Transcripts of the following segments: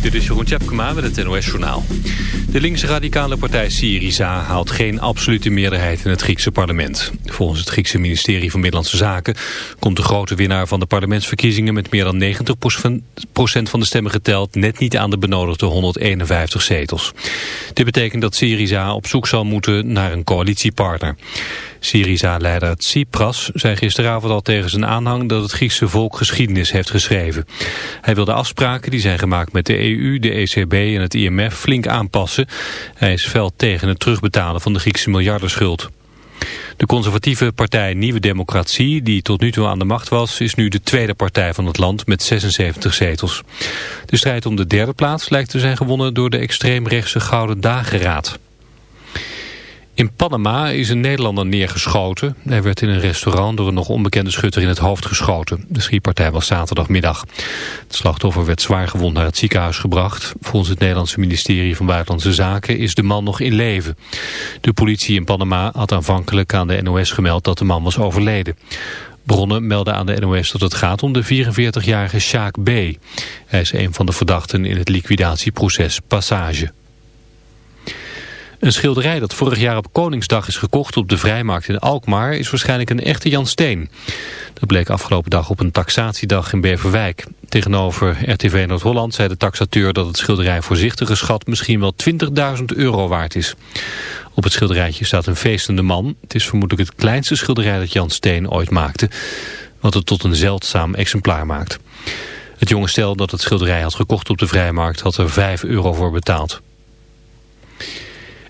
Dit is Jeroen Tjepkema met het NOS Journaal. De linksradicale partij Syriza haalt geen absolute meerderheid in het Griekse parlement. Volgens het Griekse ministerie van Middellandse Zaken... komt de grote winnaar van de parlementsverkiezingen... met meer dan 90% van de stemmen geteld... net niet aan de benodigde 151 zetels. Dit betekent dat Syriza op zoek zal moeten naar een coalitiepartner. Syriza-leider Tsipras zei gisteravond al tegen zijn aanhang dat het Griekse volk geschiedenis heeft geschreven. Hij wil de afspraken die zijn gemaakt met de EU, de ECB en het IMF flink aanpassen. Hij is fel tegen het terugbetalen van de Griekse miljardenschuld. De conservatieve partij Nieuwe Democratie, die tot nu toe aan de macht was, is nu de tweede partij van het land met 76 zetels. De strijd om de derde plaats lijkt te zijn gewonnen door de extreemrechtse Gouden Dageraad. In Panama is een Nederlander neergeschoten. Hij werd in een restaurant door een nog onbekende schutter in het hoofd geschoten. De schietpartij was zaterdagmiddag. Het slachtoffer werd zwaar gewond naar het ziekenhuis gebracht. Volgens het Nederlandse ministerie van Buitenlandse Zaken is de man nog in leven. De politie in Panama had aanvankelijk aan de NOS gemeld dat de man was overleden. Bronnen melden aan de NOS dat het gaat om de 44-jarige Sjaak B. Hij is een van de verdachten in het liquidatieproces Passage. Een schilderij dat vorig jaar op Koningsdag is gekocht op de Vrijmarkt in Alkmaar is waarschijnlijk een echte Jan Steen. Dat bleek afgelopen dag op een taxatiedag in Beverwijk. Tegenover RTV Noord-Holland zei de taxateur dat het schilderij voorzichtig geschat misschien wel 20.000 euro waard is. Op het schilderijtje staat een feestende man. Het is vermoedelijk het kleinste schilderij dat Jan Steen ooit maakte, wat het tot een zeldzaam exemplaar maakt. Het jonge stel dat het schilderij had gekocht op de Vrijmarkt had er 5 euro voor betaald.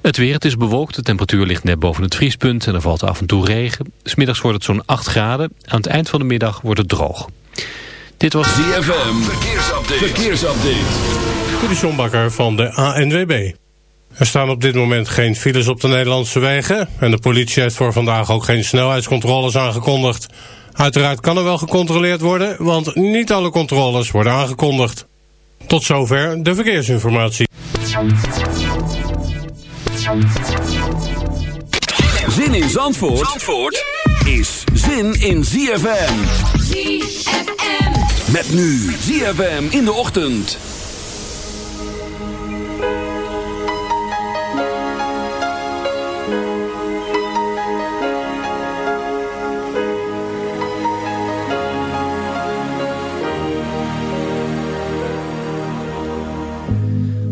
Het weer, het is bewolkt, de temperatuur ligt net boven het vriespunt en er valt af en toe regen. Smiddags wordt het zo'n 8 graden, aan het eind van de middag wordt het droog. Dit was ZFM, verkeersupdate. verkeersupdate. Dit van de ANWB. Er staan op dit moment geen files op de Nederlandse wegen... en de politie heeft voor vandaag ook geen snelheidscontroles aangekondigd. Uiteraard kan er wel gecontroleerd worden, want niet alle controles worden aangekondigd. Tot zover de verkeersinformatie. Zin in Zandvoort, Zandvoort is zin in ZFM. ZFM. Met nu ZFM in de ochtend.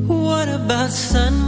What about sunrise?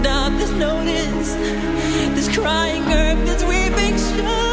stop to notice this crying earth, this weeping shore?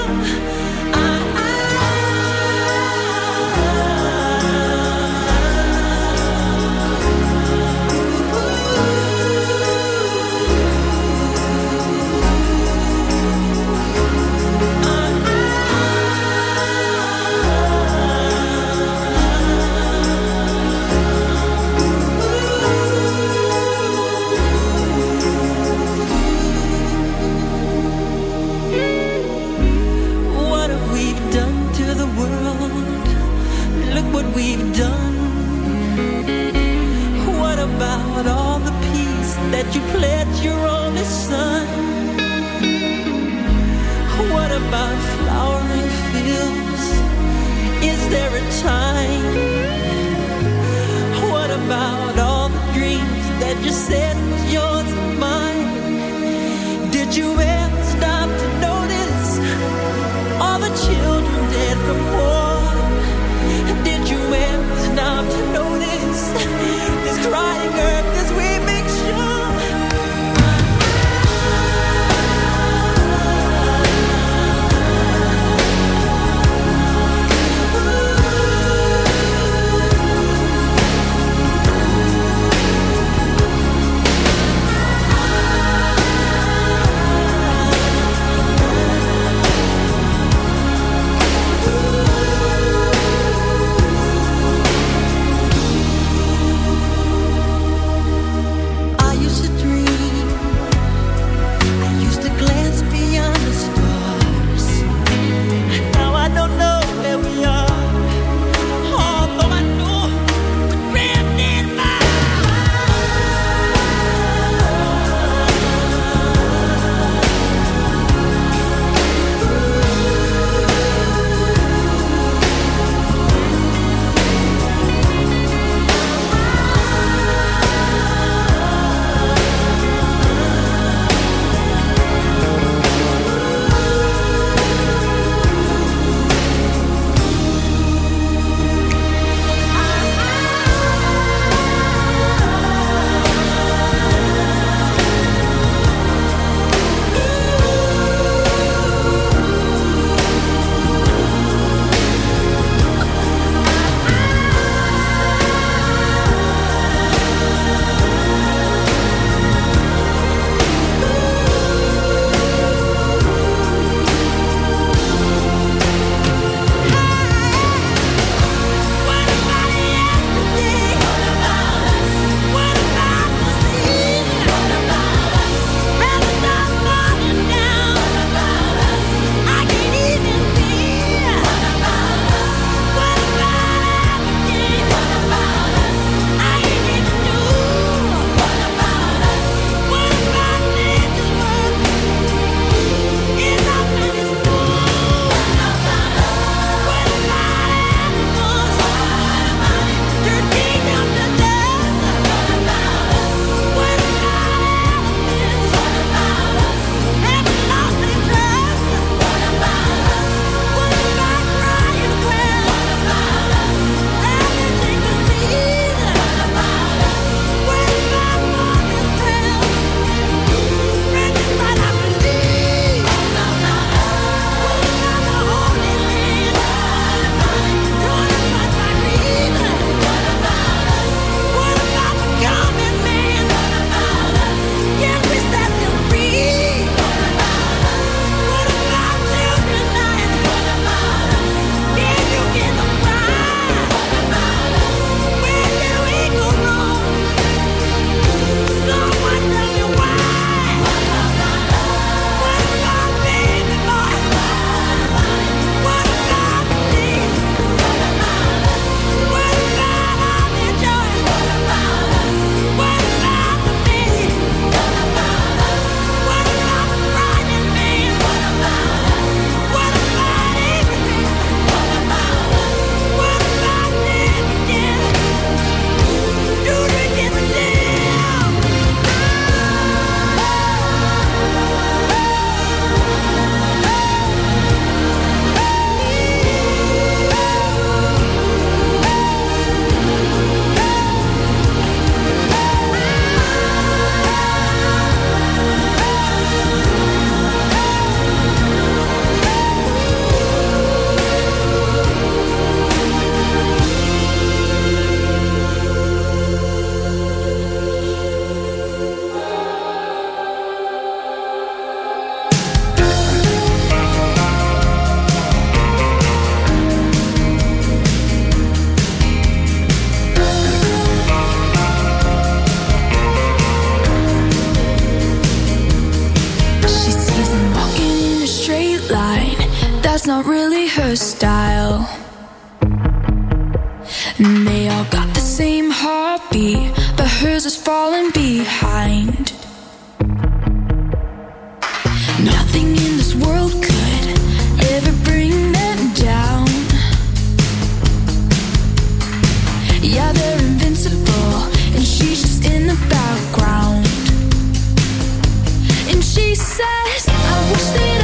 says, I wish they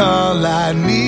all I need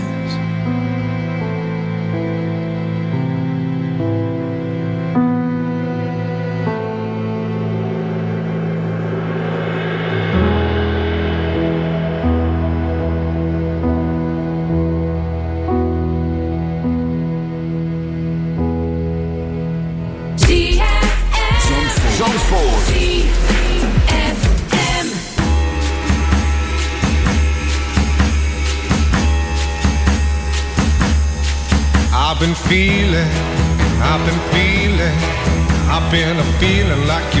been a feeling like you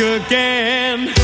again.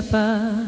shepherd.